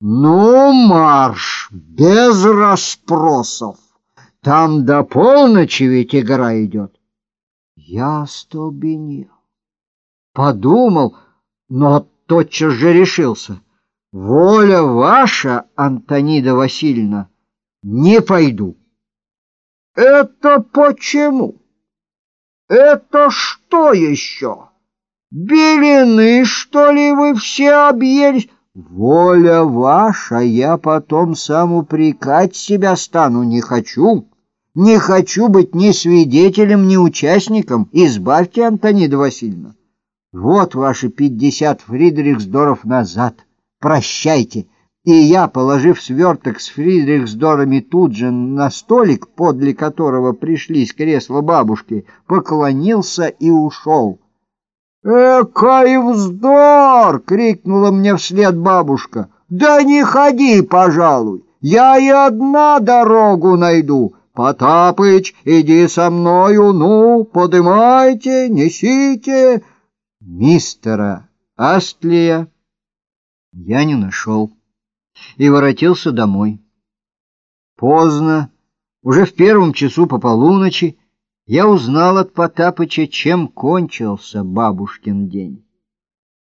Ну, марш, без расспросов. Там до полночи ведь игра идет. Я остолбенел. Подумал, но тотчас же решился. Воля ваша, Антонида Васильевна, не пойду. Это почему? Это что еще? Белины, что ли, вы все объелись? Воля ваша, я потом сам упрекать себя стану не хочу. Не хочу быть ни свидетелем, ни участником. Избавьте, Антонида Васильевна. Вот ваши пятьдесят Фридрихсдоров назад. Прощайте. И я, положив сверток с Фридрихсдорами тут же на столик, подле которого пришли с кресла бабушки, поклонился и ушел. «Экой вздор!» — крикнула мне вслед бабушка. «Да не ходи, пожалуй, я и одна дорогу найду. Потапыч, иди со мною, ну, подымайте, несите!» Мистера Астлия я не нашел и воротился домой. Поздно, уже в первом часу по полуночи, я узнал от Потапыча, чем кончился бабушкин день.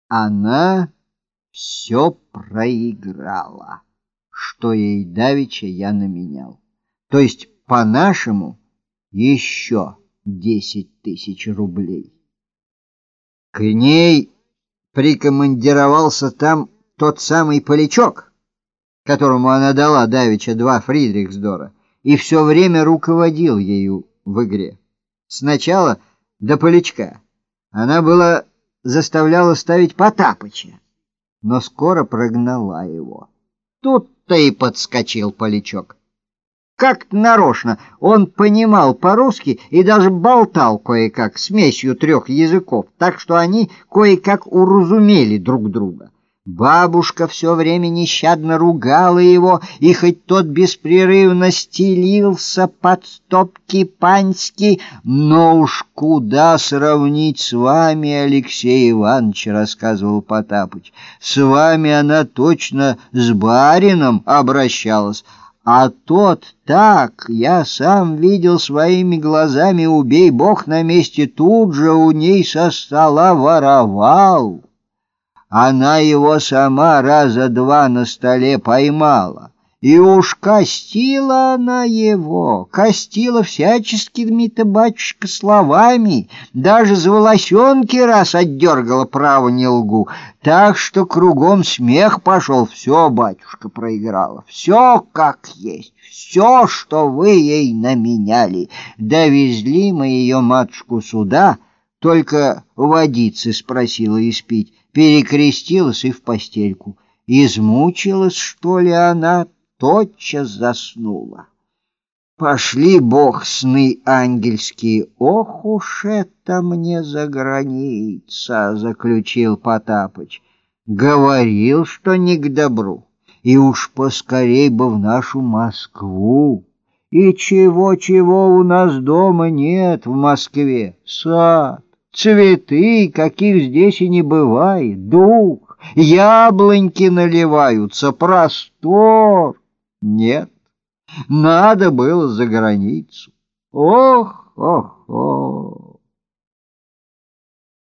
Она все проиграла, что ей давеча я наменял. То есть, по-нашему, еще десять тысяч рублей. К ней прикомандировался там тот самый Полячок, которому она дала давеча два Фридрихсдора, и все время руководил ею в игре. Сначала до Полячка она была заставляла ставить Потапыча, но скоро прогнала его. Тут-то и подскочил Полячок. Как нарочно он понимал по-русски и даже болтал кое-как смесью трех языков, так что они кое-как уразумели друг друга. Бабушка все время нещадно ругала его, и хоть тот беспрерывно стелился под стопки паньски, но уж куда сравнить с вами, Алексей Иванович, рассказывал Потапыч. С вами она точно с барином обращалась, а тот так, я сам видел своими глазами, убей бог на месте, тут же у ней со стола воровал». Она его сама раза два на столе поймала. И уж костила она его, костила всяческими-то, батюшка, словами, даже за волосенки раз отдергала, право не лгу, так что кругом смех пошел, все, батюшка, проиграла, все как есть, все, что вы ей наменяли. Довезли мы ее матушку сюда, только водицы спросила испить, перекрестилась и в постельку. Измучилась, что ли, она, тотчас заснула. Пошли, бог, сны ангельские, ох уж это мне за граница, заключил Потапыч. Говорил, что не к добру, и уж поскорей бы в нашу Москву. И чего-чего у нас дома нет в Москве, сад цветы, каких здесь и не бывает, дух, яблоньки наливаются, простор. Нет, надо было за границу. Ох, ох, ох.